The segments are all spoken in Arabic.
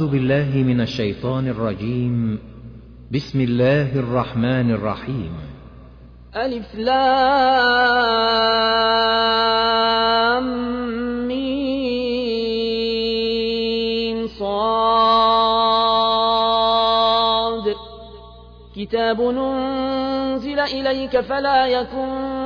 أعوذ بالله من الشيطان الرجيم. بسم الله الرحمن الرحيم. ألف لام مين صاد. كتاب أنزل إليك فلا يكن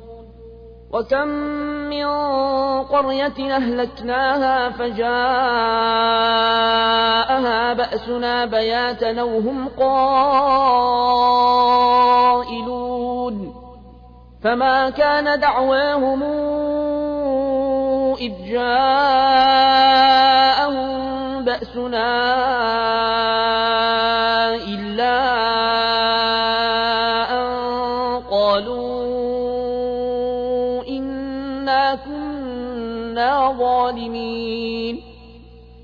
وكم من قرية أهلكناها فجاءها بأسنا بياتا وهم قائلون فما كان دعواهم إذ جاءهم بأسنا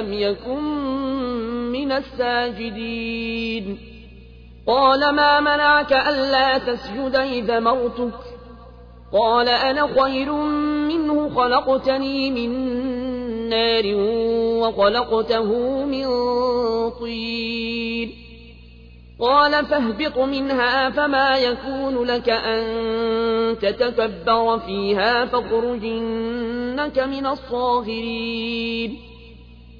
لم يكن من الساجدين. قال ما منعك ألا تسجد إذا مرتك؟ قال أنا خير منه خلقتني من نار وخلقته من طين. قال فاهبط منها فما يكون لك أن تتكبر فيها فاخرجنك من الصاغرين.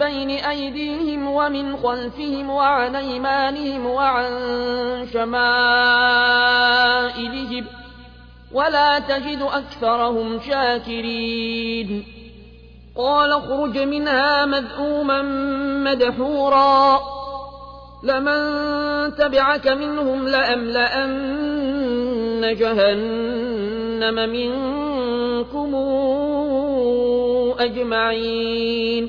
بين أيديهم ومن خلفهم وعن أيمانهم وعن شمائلهم ولا تجد أكثرهم شاكرين. قال اخرج منها مذءوما مدحورا. لمن تبعك منهم لأملأن جهنم منكم أجمعين.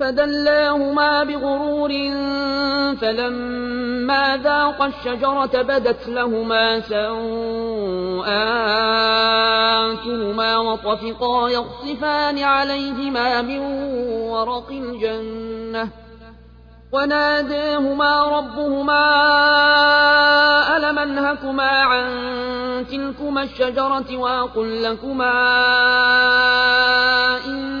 فدلاهما بغرور فلما ذاقا الشجرة بدت لهما سوءاتهما وطفقا يخصفان عليهما من ورق الجنة. وناديهما ربهما ألم أنهكما عن تلكما الشجرة وأقل لكما إن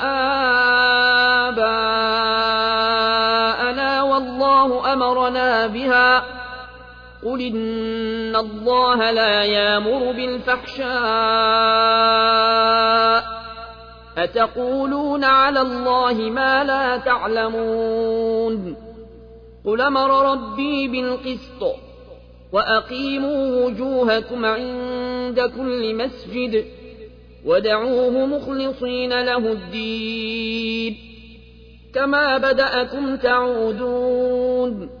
بها قل إن الله لا يامر بالفحشاء أتقولون على الله ما لا تعلمون قل أمر ربي بالقسط وأقيموا وجوهكم عند كل مسجد ودعوه مخلصين له الدين كما بدأكم تعودون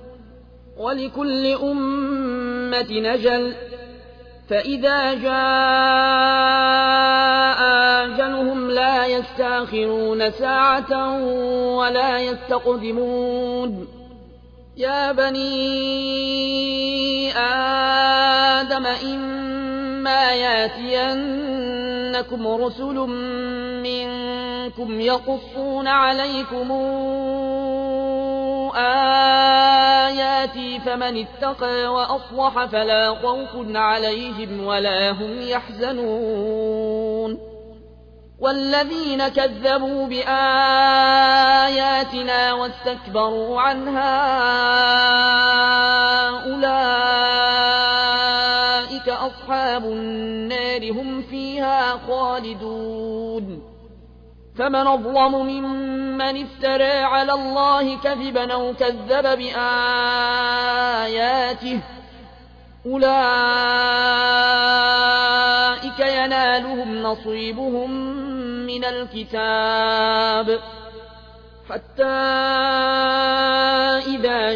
ولكل أمة نجل. فإذا جاء أجلهم لا يستأخرون ساعة ولا يستقدمون. يا بني آدم إما ياتينكم رسل منكم يقصون عليكم آياتي فمن اتقى وأصلح فلا خوف عليهم ولا هم يحزنون والذين كذبوا بآياتنا واستكبروا عنها أولئك أصحاب النار هم فيها خالدون. فمن أظلم ممن افترى على الله كذبا أو كذب بآياته أولئك ينالهم نصيبهم من الكتاب. حتى إذا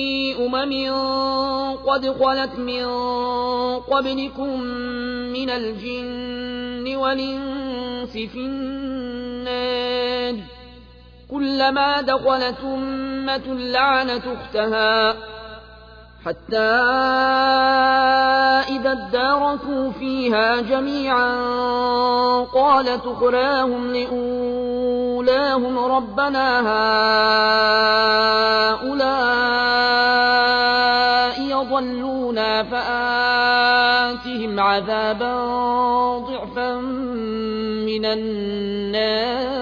أمم قد خلت من قبلكم من الجن والإنس في النار. كلما دخلت أمة لعنت أختها. حتى إذا اداركوا فيها جميعا قالت أخراهم لأولاهم ربنا هؤلاء يضلونا فآتهم عذابا ضعفا من النار.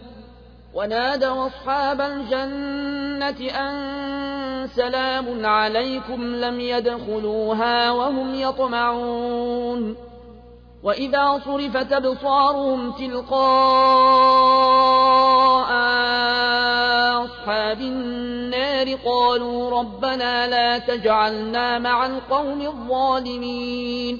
ونادوا أصحاب الجنة أن سلام عليكم لم يدخلوها وهم يطمعون. وإذا صرفت أبصارهم تلقاء أصحاب النار قالوا ربنا لا تجعلنا مع القوم الظالمين.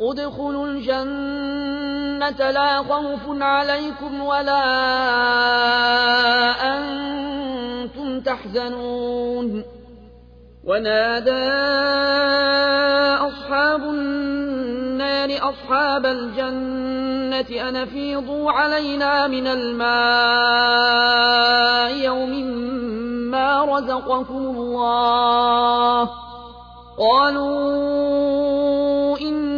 ادخلوا الجنة لا خوف عليكم ولا أنتم تحزنون. ونادى أصحاب النار أصحاب الجنة أن فيضوا علينا من الماء يوم ما رزقكم الله. قالوا إن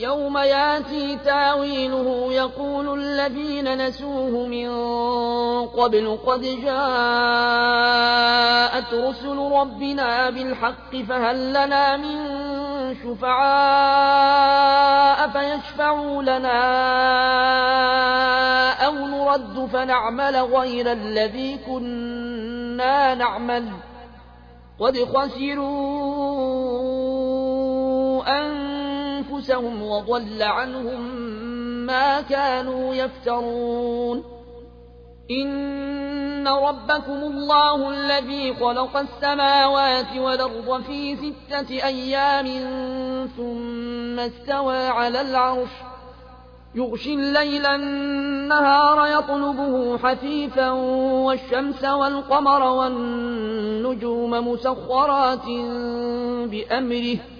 يوم ياتي تاويله يقول الذين نسوه من قبل قد جاءت رسل ربنا بالحق فهل لنا من شفعاء فيشفعوا لنا أو نرد فنعمل غير الذي كنا نعمل قد خسروا أنفسهم وضل عنهم ما كانوا يفترون. إن ربكم الله الذي خلق السماوات والأرض في ستة أيام ثم استوى على العرش. يغشي الليل النهار يطلبه حثيثا والشمس والقمر والنجوم مسخرات بأمره.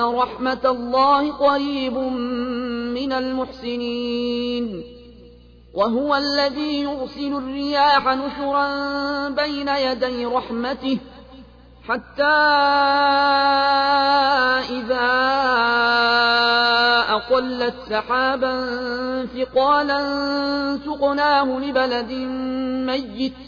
رحمة الله قريب من المحسنين وهو الذي يرسل الرياح نشرا بين يدي رحمته حتى إذا أقلت سحابا ثقالا سقناه لبلد ميت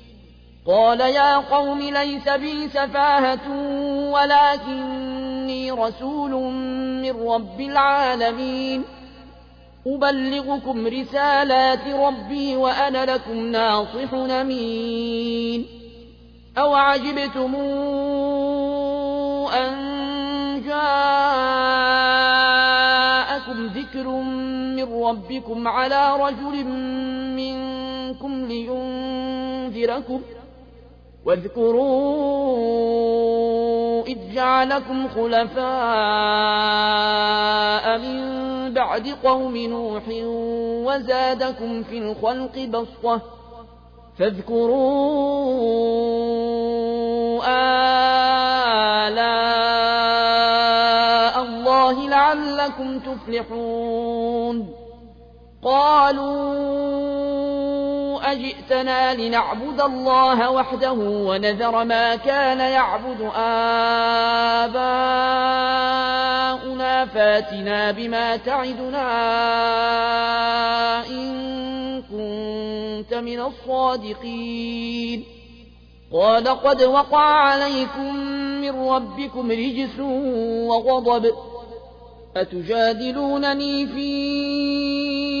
قال يا قوم ليس بي سفاهة ولكني رسول من رب العالمين. أبلغكم رسالات ربي وأنا لكم ناصح أمين. أو عجبتم أن جاءكم ذكر من ربكم على رجل منكم لينذركم واذكروا إذ جعلكم خلفاء من بعد قوم نوح وزادكم في الخلق بسطة فاذكروا آلاء الله لعلكم تفلحون قالوا أجئتنا لنعبد الله وحده ونذر ما كان يعبد آباؤنا. فاتنا بما تعدنا إن كنت من الصادقين. قال قد وقع عليكم من ربكم رجس وغضب. أتجادلونني في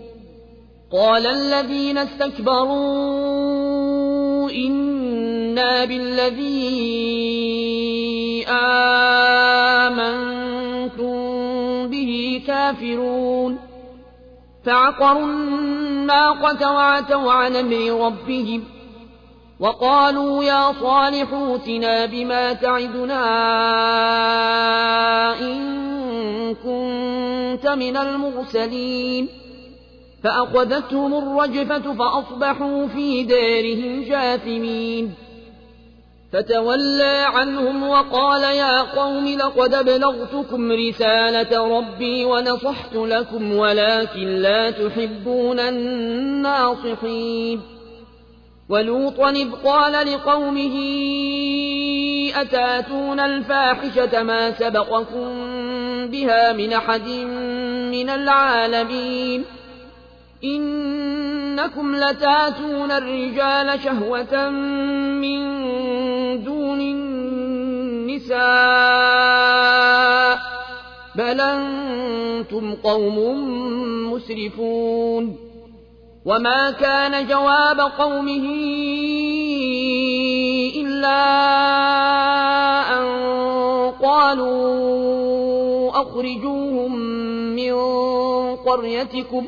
قال الذين استكبروا إنا بالذي آمنتم به كافرون. فعقروا الناقة وعتوا عن أمر ربهم وقالوا يا صالح اوتنا بما تعدنا إن كنت من المرسلين. فأخذتهم الرجفة فأصبحوا في دارهم جاثمين. فتولى عنهم وقال يا قوم لقد ابلغتكم رسالة ربي ونصحت لكم ولكن لا تحبون الناصحين. ولوطا إذ قال لقومه أتأتون الفاحشة ما سبقكم بها من أحد من العالمين؟ إنكم لتاتون الرجال شهوة من دون النساء بل أنتم قوم مسرفون وما كان جواب قومه إلا أن قالوا أخرجوهم من قريتكم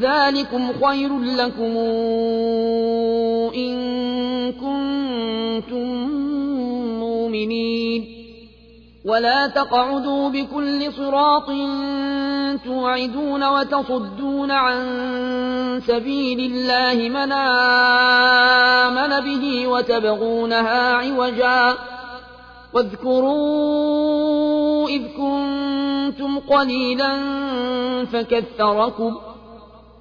ذلكم خير لكم إن كنتم مؤمنين. ولا تقعدوا بكل صراط توعدون وتصدون عن سبيل الله من آمن به وتبغونها عوجا. واذكروا إذ كنتم قليلا فكثركم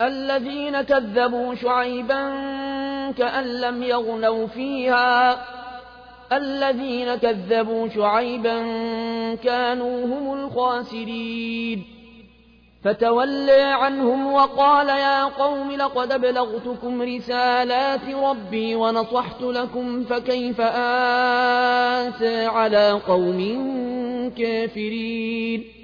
الذين كذبوا شعيبا كأن لم يغنوا فيها. الذين كذبوا شعيبا كانوا هم الخاسرين. فتولى عنهم وقال يا قوم لقد ابلغتكم رسالات ربي ونصحت لكم فكيف آسى على قوم كافرين.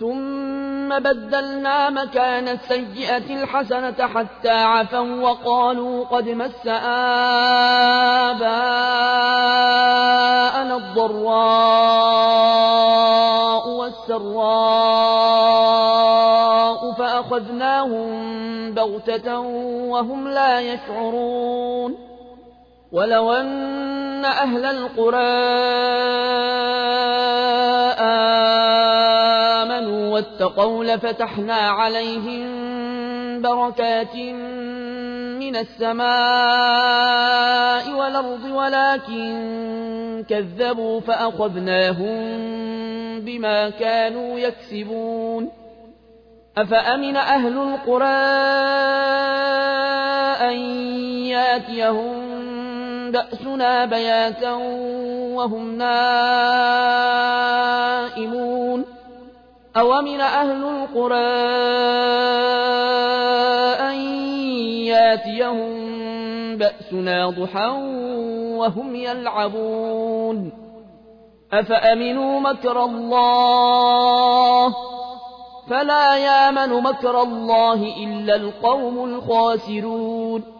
ثم بدلنا مكان السيئة الحسنة حتى عفوا وقالوا قد مس آباءنا الضراء والسراء فأخذناهم بغتة وهم لا يشعرون ولو أن أهل القرى آمنوا واتقوا لفتحنا عليهم بركات من السماء والأرض ولكن كذبوا فأخذناهم بما كانوا يكسبون. أفأمن أهل القرى أن ياتيهم بأسنا بياتا وهم نائمون؟ أومن أهل القرى أن ياتيهم بأسنا ضحى وهم يلعبون أفأمنوا مكر الله فلا يامن مكر الله إلا القوم الخاسرون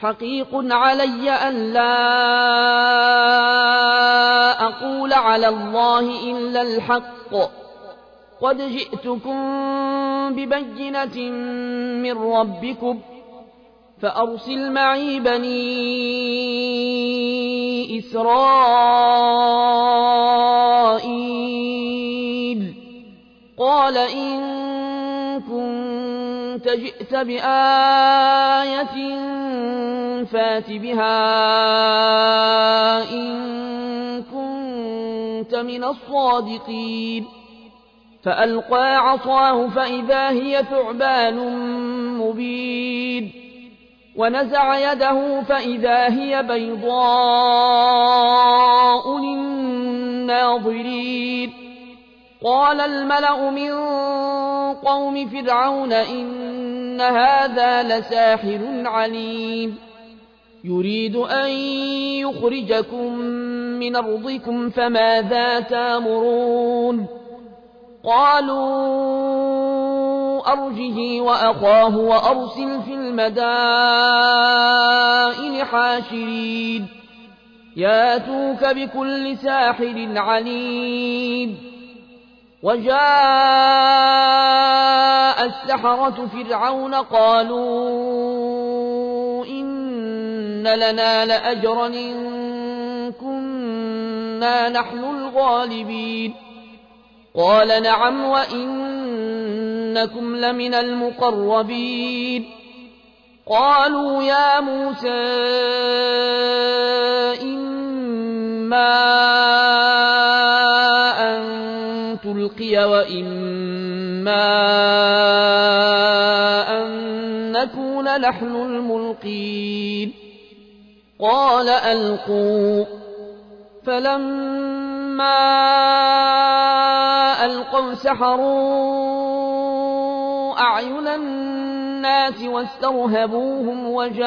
حقيق علي أن لا أقول على الله إلا الحق. قد جئتكم ببينة من ربكم فأرسل معي بني إسرائيل. قال إن كنت جئت بآية فات بها إن كنت من الصادقين فألقى عصاه فإذا هي ثعبان مبين ونزع يده فإذا هي بيضاء للناظرين قال الملأ من قوم فرعون إن هذا لساحر عليم يريد أن يخرجكم من أرضكم فماذا تأمرون؟ قالوا أرجه وأخاه وأرسل في المدائن حاشرين. ياتوك بكل ساحر عليم. وجاء السحرة فرعون قالوا إن لنا لأجرا إن كنا نحن الغالبين قال نعم وإنكم لمن المقربين قالوا يا موسى إما أن تلقي وإما أن نكون نحن الملقين قال ألقوا. فلما ألقوا سحروا أعين الناس واسترهبوهم وجاءوا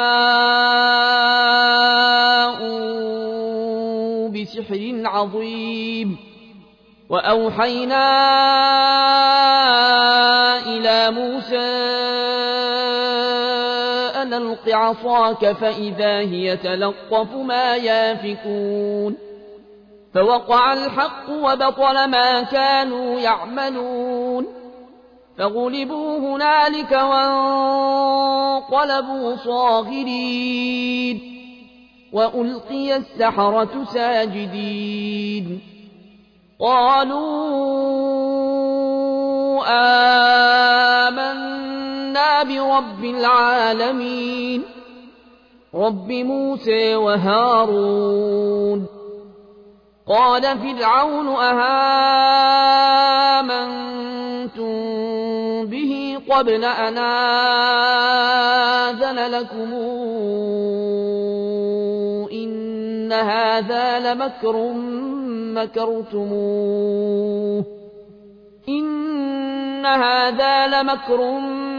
بسحر عظيم. وأوحينا إلى موسى أن الق عصاك فإذا هي تلقف ما يافكون فوقع الحق وبطل ما كانوا يعملون فغلبوا هنالك وانقلبوا صاغرين وألقي السحرة ساجدين قالوا آمنا برب العالمين. رب موسى وهارون. قال فرعون أهامنتم به قبل أن آذن لكم؟ إن هذا لمكر مكرتموه إن هذا لمكر مكرتموه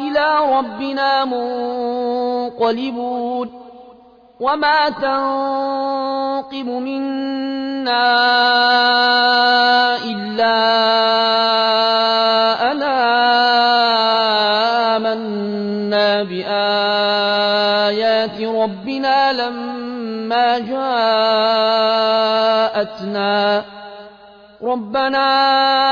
إلى ربنا منقلبون وما تنقم منا إلا أنا آمنا بآيات ربنا لما جاءتنا. ربنا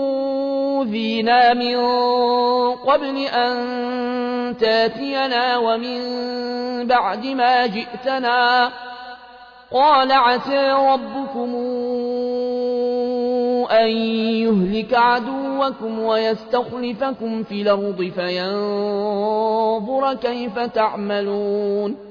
أوذينا من قبل أن تاتينا ومن بعد ما جئتنا. قال عسى ربكم أن يهلك عدوكم ويستخلفكم في الأرض فينظر كيف تعملون.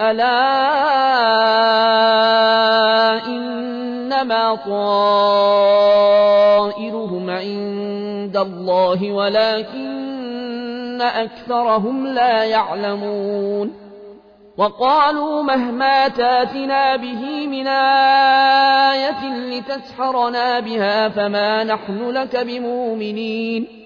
ألا إنما طائرهم عند الله ولكن أكثرهم لا يعلمون. وقالوا مهما تاتنا به من آية لتسحرنا بها فما نحن لك بمؤمنين.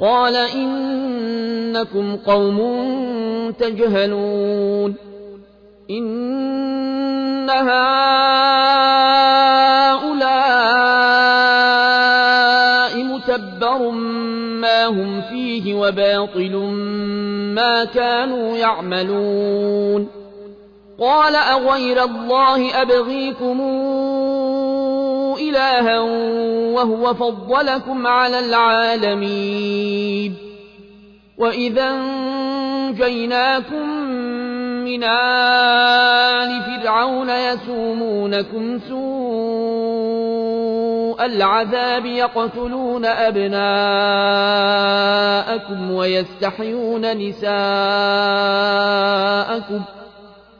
قال إنكم قوم تجهلون إن هؤلاء متبر ما هم فيه وباطل ما كانوا يعملون قال أغير الله أبغيكم إلها وهو فضلكم على العالمين وإذا انجيناكم من آل فرعون يسومونكم سوء العذاب يقتلون أبناءكم ويستحيون نساءكم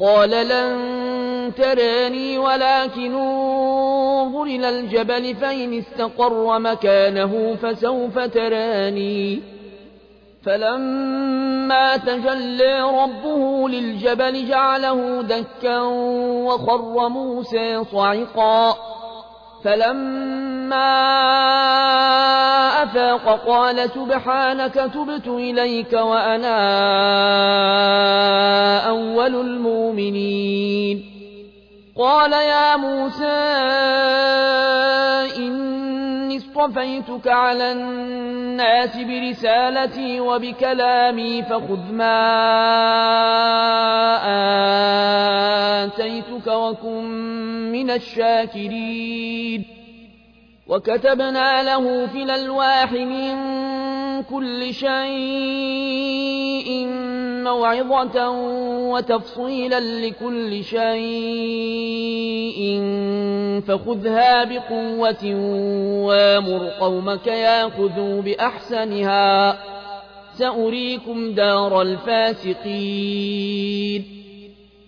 قال لن تراني ولكن انظر إلى الجبل فإن استقر مكانه فسوف تراني. فلما تجلى ربه للجبل جعله دكا وخر موسى صعقا. فلما أفاق قال سبحانك تبت إليك وأنا موسى إني اصطفيتك على الناس برسالتي وبكلامي فخذ ما آتيتك وكن من الشاكرين. وكتبنا له في الألواح من كل شيء موعظة وتفصيلا لكل شيء فخذها بقوة وامر قومك ياخذوا بأحسنها. سأريكم دار الفاسقين.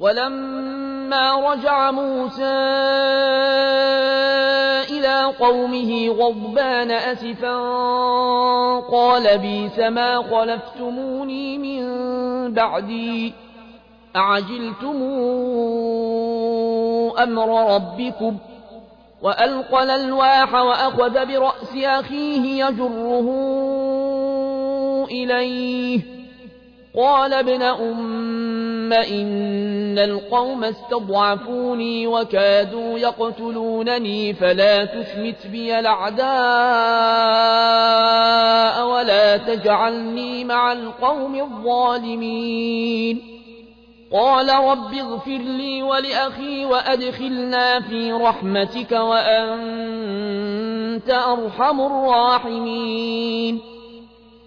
ولما رجع موسى إلى قومه غضبان أسفا قال بيس ما خلفتموني من بعدي أعجلتم أمر ربكم؟ وألقى الألواح وأخذ برأس أخيه يجره إليه قال ابن أم إن القوم استضعفوني وكادوا يقتلونني فلا تشمت بي الأعداء ولا تجعلني مع القوم الظالمين. قال رب اغفر لي ولأخي وأدخلنا في رحمتك وأنت أرحم الراحمين.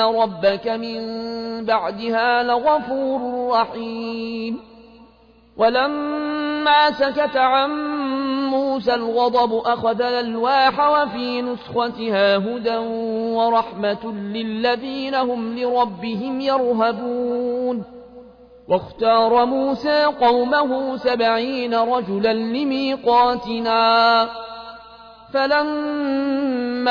ربك من بعدها لغفور رحيم ولما سكت عن موسى الغضب أخذ الألواح وفي نسختها هدى ورحمة للذين هم لربهم يرهبون واختار موسى قومه سبعين رجلا لميقاتنا فلما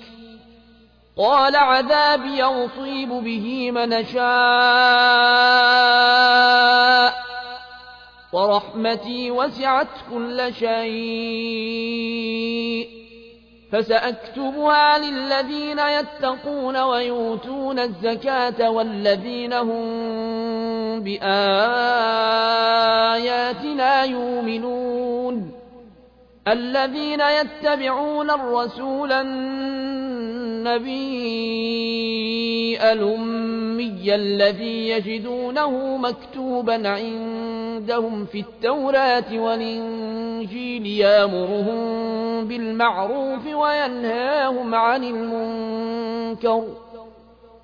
قال عذابي يصيب به من شاء ورحمتي وسعت كل شيء. فسأكتبها للذين يتقون ويؤتون الزكاة والذين هم بآياتنا يؤمنون. الذين يتبعون الرسول النبي الأمي الذي يجدونه مكتوبا عندهم في التوراة والإنجيل يامرهم بالمعروف وينهاهم عن المنكر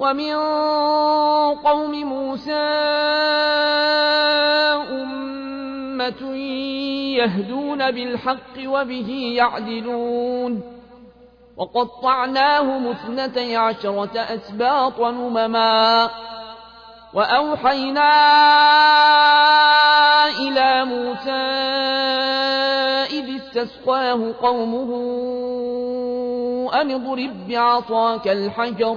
ومن قوم موسى أمة يهدون بالحق وبه يعدلون. وقطعناهم اثنتي عشرة أسباط نمما وأوحينا إلى موسى إذ استسقاه قومه أن اضرب بعصاك الحجر.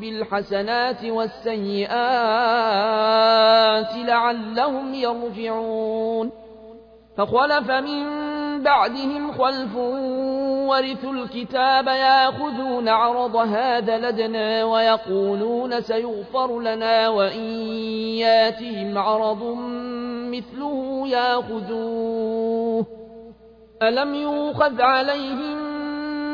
بالحسنات والسيئات لعلهم يرجعون. فخلف من بعدهم خلف ورثوا الكتاب ياخذون عرض هذا لدنا ويقولون سيغفر لنا وإن ياتهم عرض مثله ياخذوه. ألم يوخذ عليهم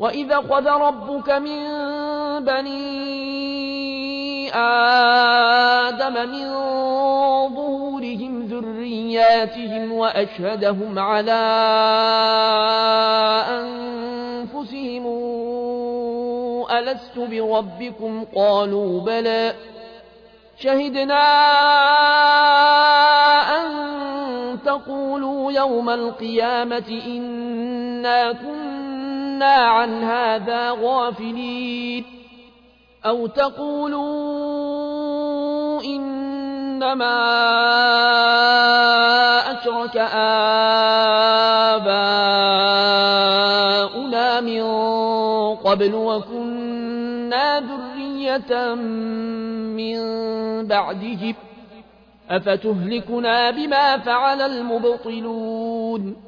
وإذا خذ ربك من بني آدم من ظهورهم ذرياتهم وأشهدهم على أنفسهم ألست بربكم قالوا بلى شهدنا أن تقولوا يوم القيامة إنا كنا عن هذا غافلين أو تقولوا إنما أشرك آباؤنا من قبل وكنا ذرية من بعدهم أفتهلكنا بما فعل المبطلون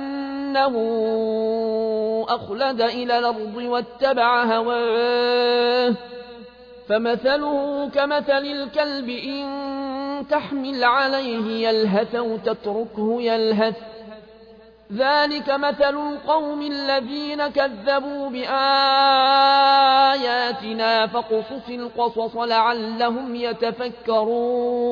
إنه أخلد إلى الأرض واتبع هواه. فمثله كمثل الكلب إن تحمل عليه يلهث أو تتركه يلهث. ذلك مثل القوم الذين كذبوا بآياتنا فقصص القصص لعلهم يتفكرون.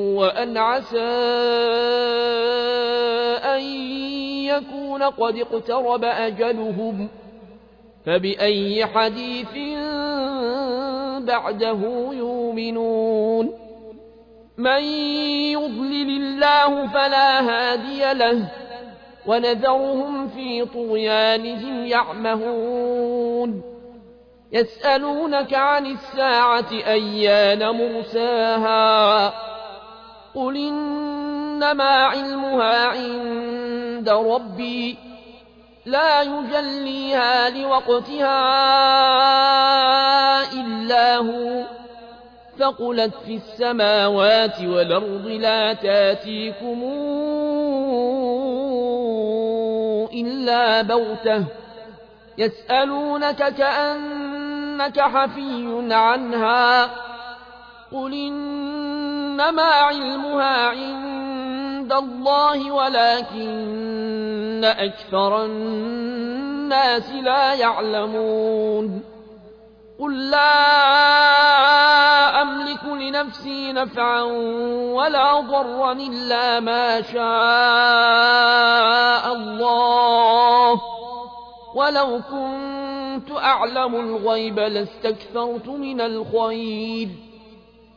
وأن عسى أن يكون قد اقترب أجلهم فبأي حديث بعده يؤمنون؟ من يضلل الله فلا هادي له ونذرهم في طغيانهم يعمهون. يسألونك عن الساعة أيان مرساها؟ قل إنما علمها عند ربي لا يجليها لوقتها إلا هو ثقلت في السماوات والأرض لا تاتيكم إلا بوته يسألونك كأنك حفي عنها قل إنما علمها عند الله ولكن أكثر الناس لا يعلمون. قل لا أملك لنفسي نفعا ولا ضرا إلا ما شاء الله. ولو كنت أعلم الغيب لاستكثرت من الخير.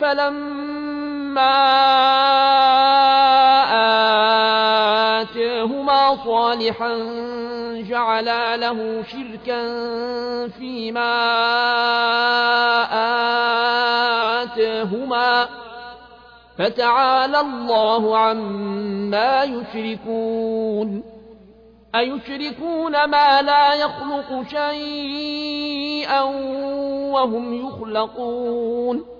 فلما آتاهما صالحا جعلا له شركا فيما آتاهما فتعالى الله عما يشركون أيشركون ما لا يخلق شيئا وهم يخلقون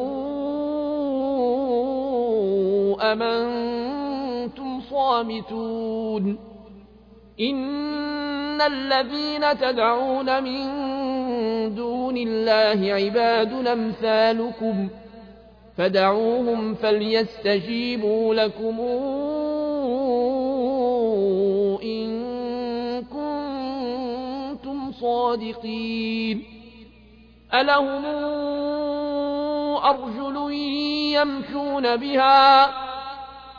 أم صامتون إن الذين تدعون من دون الله عباد امثالكم فدعوهم فليستجيبوا لكم إن كنتم صادقين ألهم أرجل يمشون بها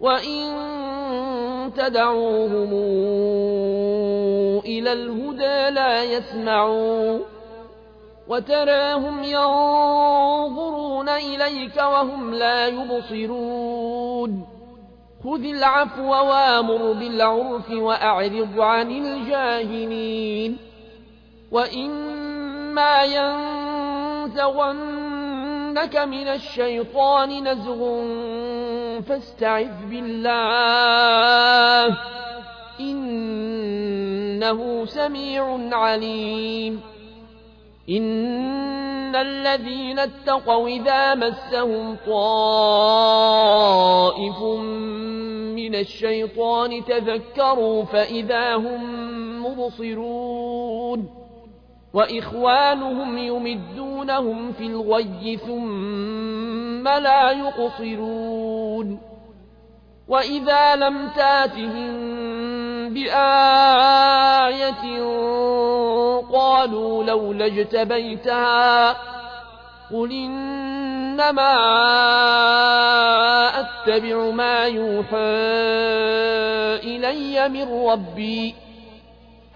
وإن تدعوهم إلى الهدى لا يسمعون وتراهم ينظرون إليك وهم لا يبصرون خذ العفو وامر بالعرف وأعرض عن الجاهلين وإما ينزغنك من الشيطان نزغ فاستعذ بالله. إنه سميع عليم. إن الذين اتقوا إذا مسهم طائف من الشيطان تذكروا فإذا هم مبصرون. وإخوانهم يمدونهم في الغي ثم لا يقصرون. وإذا لم تاتهم بآية قالوا لولا اجتبيتها قل إنما أتبع ما يوحى إلي من ربي.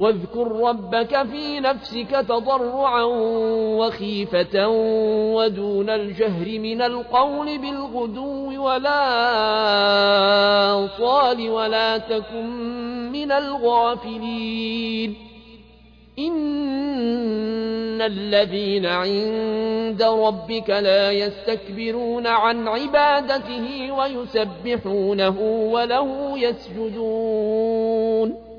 واذكر ربك في نفسك تضرعا وخيفة ودون الجهر من القول بالغدو ولا صال ولا تكن من الغافلين. إن الذين عند ربك لا يستكبرون عن عبادته ويسبحونه وله يسجدون.